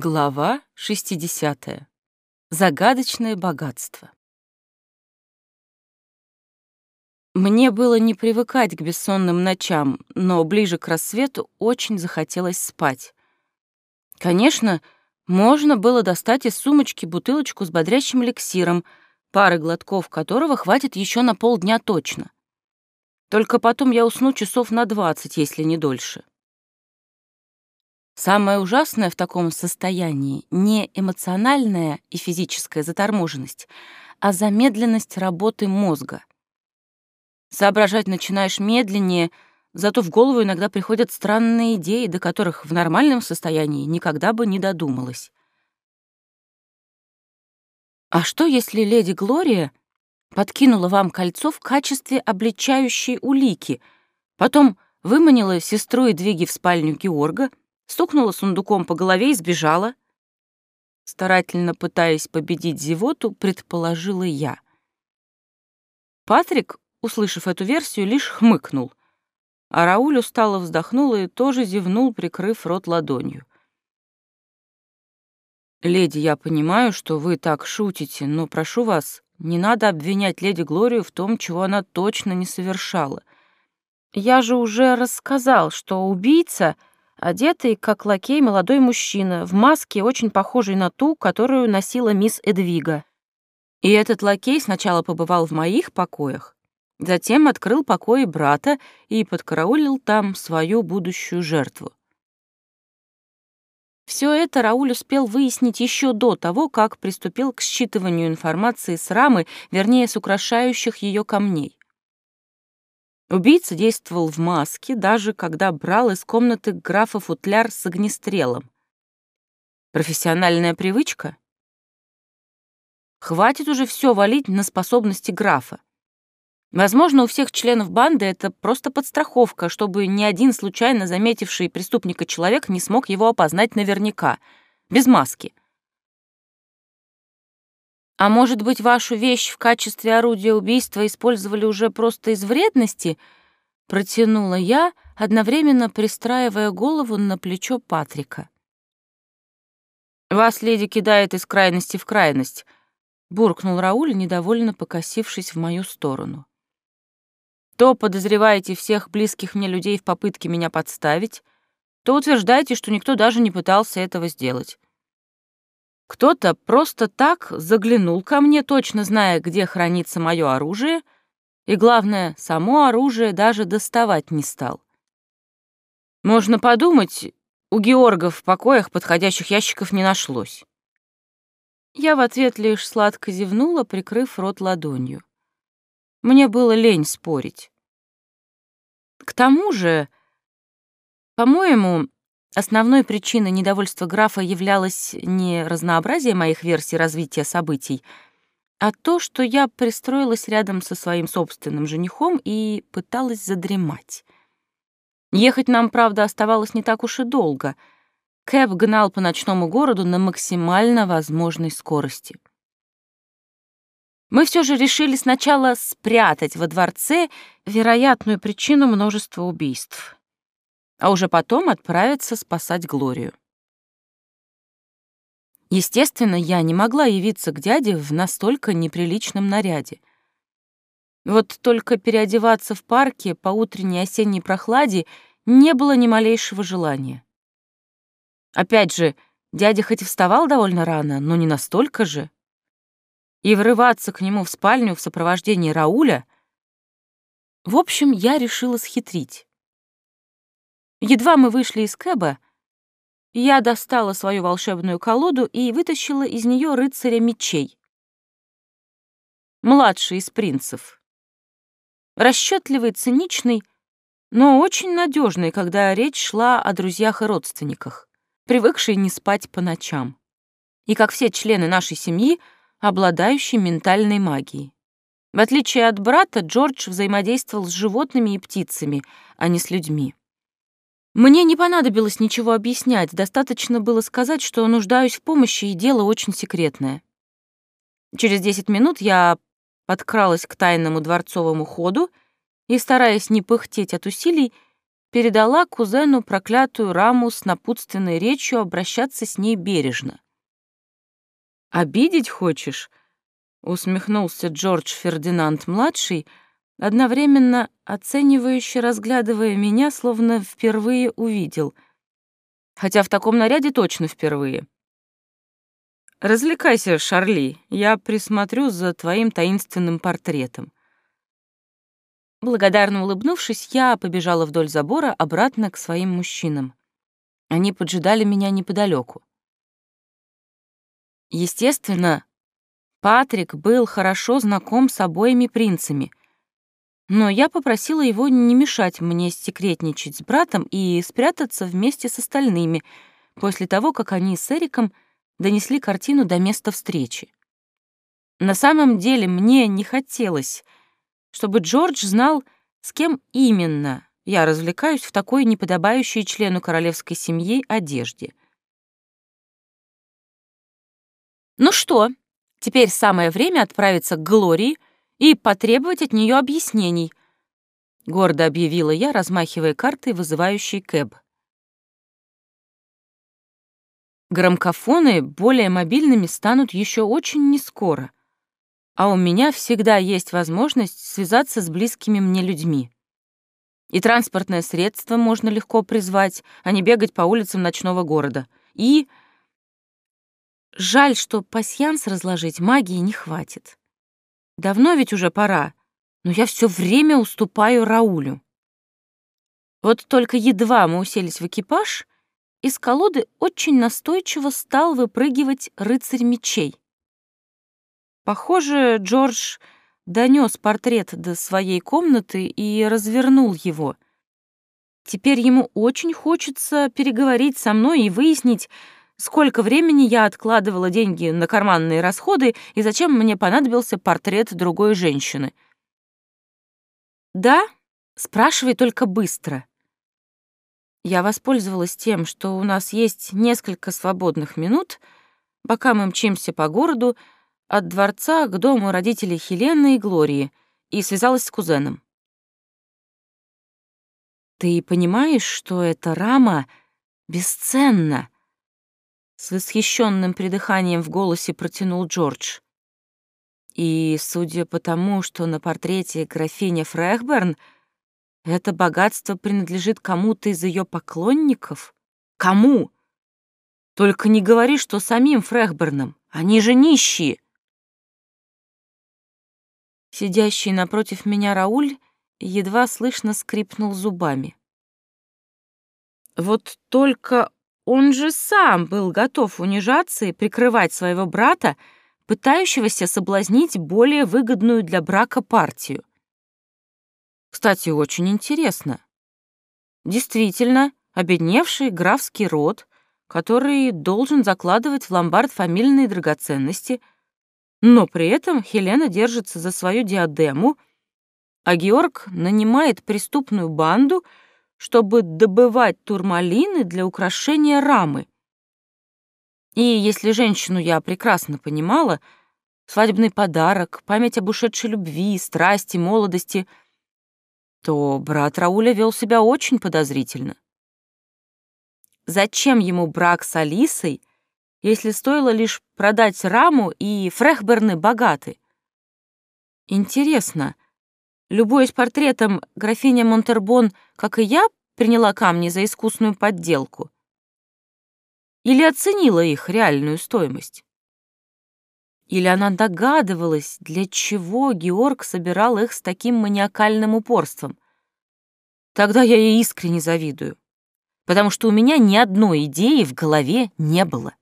Глава 60. Загадочное богатство. Мне было не привыкать к бессонным ночам, но ближе к рассвету очень захотелось спать. Конечно, можно было достать из сумочки бутылочку с бодрящим эликсиром, пары глотков которого хватит еще на полдня точно. Только потом я усну часов на двадцать, если не дольше. Самое ужасное в таком состоянии не эмоциональная и физическая заторможенность, а замедленность работы мозга. Соображать начинаешь медленнее, зато в голову иногда приходят странные идеи, до которых в нормальном состоянии никогда бы не додумалась. А что, если леди Глория подкинула вам кольцо в качестве обличающей улики, потом выманила сестру и двиги в спальню Георга, стукнула сундуком по голове и сбежала. Старательно пытаясь победить зевоту, предположила я. Патрик, услышав эту версию, лишь хмыкнул, а Рауль устало вздохнул и тоже зевнул, прикрыв рот ладонью. «Леди, я понимаю, что вы так шутите, но прошу вас, не надо обвинять леди Глорию в том, чего она точно не совершала. Я же уже рассказал, что убийца — одетый, как лакей, молодой мужчина, в маске, очень похожей на ту, которую носила мисс Эдвига. И этот лакей сначала побывал в моих покоях, затем открыл покои брата и подкараулил там свою будущую жертву. Все это Рауль успел выяснить еще до того, как приступил к считыванию информации с рамы, вернее, с украшающих ее камней. Убийца действовал в маске, даже когда брал из комнаты графа футляр с огнестрелом. Профессиональная привычка? Хватит уже все валить на способности графа. Возможно, у всех членов банды это просто подстраховка, чтобы ни один случайно заметивший преступника человек не смог его опознать наверняка, без маски. А может быть, вашу вещь в качестве орудия убийства использовали уже просто из вредности? Протянула я, одновременно пристраивая голову на плечо Патрика. «Вас, леди, кидает из крайности в крайность», — буркнул Рауль, недовольно покосившись в мою сторону. «То подозреваете всех близких мне людей в попытке меня подставить, то утверждаете, что никто даже не пытался этого сделать. Кто-то просто так заглянул ко мне, точно зная, где хранится мое оружие, и, главное, само оружие даже доставать не стал. Можно подумать, у Георга в покоях подходящих ящиков не нашлось. Я в ответ лишь сладко зевнула, прикрыв рот ладонью. Мне было лень спорить. К тому же, по-моему, Основной причиной недовольства графа являлось не разнообразие моих версий развития событий, а то, что я пристроилась рядом со своим собственным женихом и пыталась задремать. Ехать нам, правда, оставалось не так уж и долго. Кэп гнал по ночному городу на максимально возможной скорости. Мы все же решили сначала спрятать во дворце вероятную причину множества убийств а уже потом отправиться спасать Глорию. Естественно, я не могла явиться к дяде в настолько неприличном наряде. Вот только переодеваться в парке по утренней осенней прохладе не было ни малейшего желания. Опять же, дядя хоть и вставал довольно рано, но не настолько же. И врываться к нему в спальню в сопровождении Рауля... В общем, я решила схитрить. Едва мы вышли из Кэба, я достала свою волшебную колоду и вытащила из нее рыцаря мечей. Младший из принцев. Расчетливый, циничный, но очень надежный, когда речь шла о друзьях и родственниках, привыкший не спать по ночам. И, как все члены нашей семьи, обладающий ментальной магией. В отличие от брата, Джордж взаимодействовал с животными и птицами, а не с людьми. Мне не понадобилось ничего объяснять, достаточно было сказать, что нуждаюсь в помощи, и дело очень секретное. Через десять минут я подкралась к тайному дворцовому ходу и, стараясь не пыхтеть от усилий, передала кузену проклятую раму с напутственной речью обращаться с ней бережно. «Обидеть хочешь?» — усмехнулся Джордж Фердинанд-младший, одновременно оценивающе разглядывая меня, словно впервые увидел. Хотя в таком наряде точно впервые. «Развлекайся, Шарли, я присмотрю за твоим таинственным портретом». Благодарно улыбнувшись, я побежала вдоль забора обратно к своим мужчинам. Они поджидали меня неподалеку. Естественно, Патрик был хорошо знаком с обоими принцами, но я попросила его не мешать мне секретничать с братом и спрятаться вместе с остальными после того, как они с Эриком — донесли картину до места встречи. На самом деле мне не хотелось, чтобы Джордж знал, с кем именно я развлекаюсь в такой неподобающей члену королевской семьи одежде. Ну что, теперь самое время отправиться к Глории и потребовать от нее объяснений, гордо объявила я, размахивая картой, вызывающей Кэб. Громкофоны более мобильными станут еще очень нескоро, а у меня всегда есть возможность связаться с близкими мне людьми. И транспортное средство можно легко призвать, а не бегать по улицам ночного города. И... Жаль, что пасьянс разложить магии не хватит. Давно ведь уже пора, но я все время уступаю Раулю. Вот только едва мы уселись в экипаж — из колоды очень настойчиво стал выпрыгивать рыцарь мечей. Похоже, Джордж донес портрет до своей комнаты и развернул его. Теперь ему очень хочется переговорить со мной и выяснить, сколько времени я откладывала деньги на карманные расходы и зачем мне понадобился портрет другой женщины. «Да, спрашивай только быстро», я воспользовалась тем, что у нас есть несколько свободных минут, пока мы мчимся по городу от дворца к дому родителей Хелены и Глории, и связалась с кузеном. «Ты понимаешь, что эта рама бесценна?» С восхищенным придыханием в голосе протянул Джордж. И, судя по тому, что на портрете графиня Фрехберн — это богатство принадлежит кому-то из ее поклонников? Кому? Только не говори, что самим Фрехбернам. Они же нищие. Сидящий напротив меня Рауль едва слышно скрипнул зубами. Вот только он же сам был готов унижаться и прикрывать своего брата, пытающегося соблазнить более выгодную для брака партию. Кстати, очень интересно. Действительно, обедневший графский род, который должен закладывать в ломбард фамильные драгоценности, но при этом Хелена держится за свою диадему, а Георг нанимает преступную банду, чтобы добывать турмалины для украшения рамы. И если женщину я прекрасно понимала, свадебный подарок, память об ушедшей любви, страсти, молодости — то брат Рауля вел себя очень подозрительно. Зачем ему брак с Алисой, если стоило лишь продать раму и Фрехберны богаты? Интересно, любуясь портретом, графиня Монтербон, как и я, приняла камни за искусную подделку? Или оценила их реальную стоимость? Или она догадывалась, для чего Георг собирал их с таким маниакальным упорством? Тогда я ей искренне завидую, потому что у меня ни одной идеи в голове не было.